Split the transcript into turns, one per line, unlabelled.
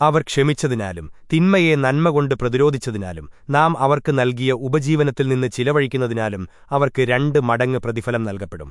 അവർ ക്ഷമിച്ചതിനാലും തിന്മയെ നന്മ കൊണ്ട് പ്രതിരോധിച്ചതിനാലും നാം അവർക്ക് നൽകിയ ഉപജീവനത്തിൽ നിന്ന് ചിലവഴിക്കുന്നതിനാലും അവർക്ക് രണ്ട് മടങ്ങ് പ്രതിഫലം നൽകപ്പെടും.